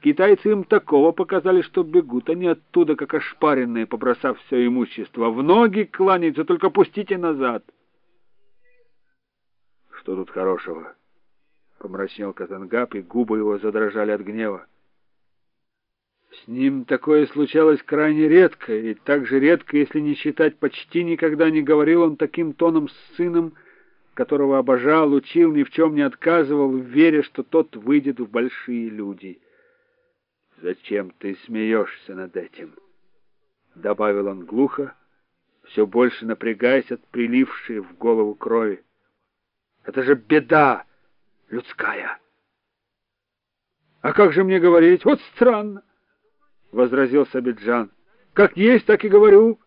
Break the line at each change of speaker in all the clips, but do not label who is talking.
Китайцы им такого показали, что бегут они оттуда, как ошпаренные, побросав все имущество. В ноги кланяются, только пустите назад. Что тут хорошего? Помрачнел Казангап, и губы его задрожали от гнева. С ним такое случалось крайне редко, и так же редко, если не считать, почти никогда не говорил он таким тоном с сыном, которого обожал, учил, ни в чем не отказывал, веря, что тот выйдет в большие люди. «Зачем ты смеешься над этим?» — добавил он глухо, все больше напрягаясь от прилившей в голову крови. «Это же беда людская!» «А как же мне говорить? Вот странно!» — возразил Сабиджан. «Как есть, так и говорю».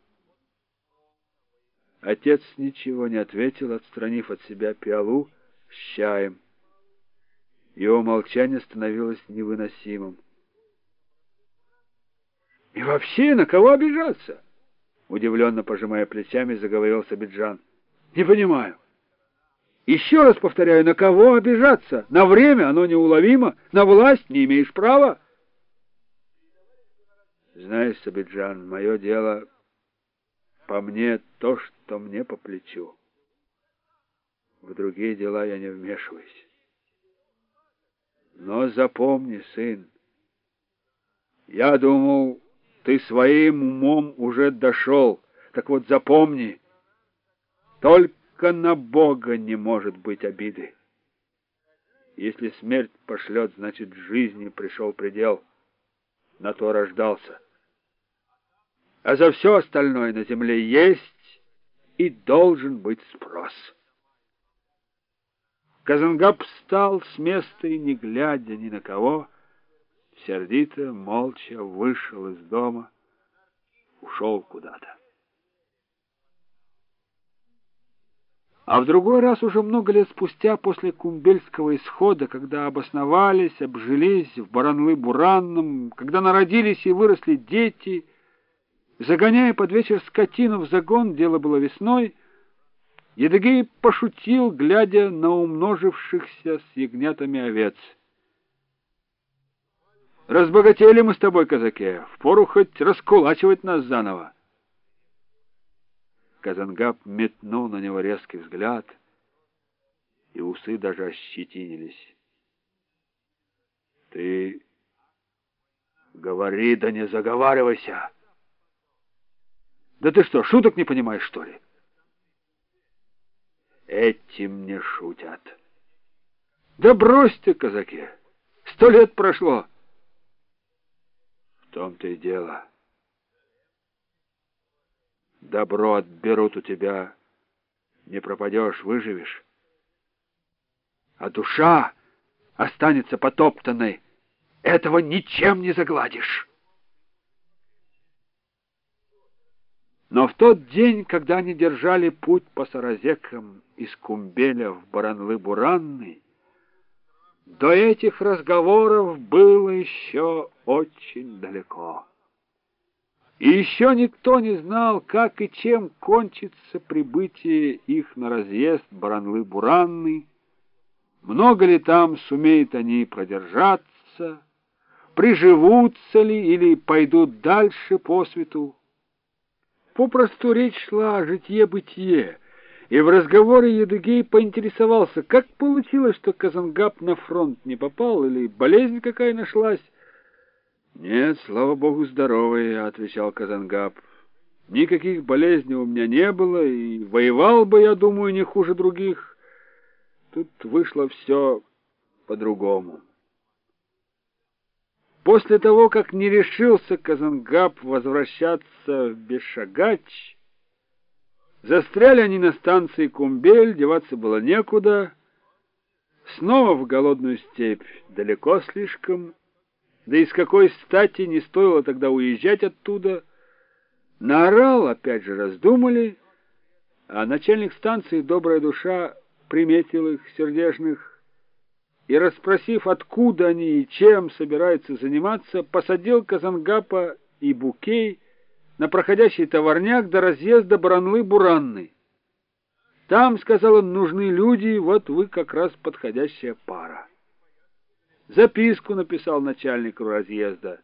Отец ничего не ответил, отстранив от себя пиалу с чаем. Его молчание становилось невыносимым. «И вообще, на кого обижаться?» Удивленно пожимая плечами, заговорил Сабиджан. «Не понимаю. Еще раз повторяю, на кого обижаться? На время оно неуловимо, на власть не имеешь права». Знаешь, Сабиджан, мое дело по мне то, что мне по плечу. В другие дела я не вмешиваюсь. Но запомни, сын, я думал, ты своим умом уже дошел. Так вот запомни, только на Бога не может быть обиды. Если смерть пошлет, значит, жизни пришел предел. На то рождался а за все остальное на земле есть и должен быть спрос. Казангаб встал с места и, не глядя ни на кого, сердито, молча вышел из дома, ушел куда-то. А в другой раз, уже много лет спустя, после Кумбельского исхода, когда обосновались, обжились в Баранлы-Буранном, когда народились и выросли дети — Загоняя под вечер скотину в загон, дело было весной, Едыгей пошутил, глядя на умножившихся с ягнятами овец. «Разбогатели мы с тобой, казаки, впору хоть раскулачивать нас заново». Казангаб метнул на него резкий взгляд, и усы даже ощетинились. «Ты говори, да не заговаривайся!» Да ты что, шуток не понимаешь, что ли? Этим не шутят. Да брось ты, казаки, сто лет прошло. В том-то и дело. Добро отберут у тебя, не пропадешь, выживешь. А душа останется потоптанной. Этого ничем не загладишь. Но в тот день, когда они держали путь по саразекам из Кумбеля в Баранлы-Буранный, до этих разговоров было еще очень далеко. И еще никто не знал, как и чем кончится прибытие их на разъезд Баранлы-Буранный, много ли там сумеют они продержаться, приживутся ли или пойдут дальше по свету. Попросту речь шла о житье-бытие, и в разговоре Едыгей поинтересовался, как получилось, что Казангаб на фронт не попал, или болезнь какая нашлась. «Нет, слава богу, здоровый», — отвечал Казангаб. «Никаких болезней у меня не было, и воевал бы, я думаю, не хуже других. Тут вышло все по-другому». После того, как не решился Казангаб возвращаться в Бешагач, застряли они на станции Кумбель, деваться было некуда, снова в голодную степь далеко слишком, да и с какой стати не стоило тогда уезжать оттуда. Наорал, опять же раздумали, а начальник станции, добрая душа, приметил их сердежных, и, расспросив, откуда они и чем собираются заниматься, посадил Казангапа и Букей на проходящий товарняк до разъезда Баранлы-Буранны. Там, сказал он, нужны люди, вот вы как раз подходящая пара. записку написал начальнику разъезда.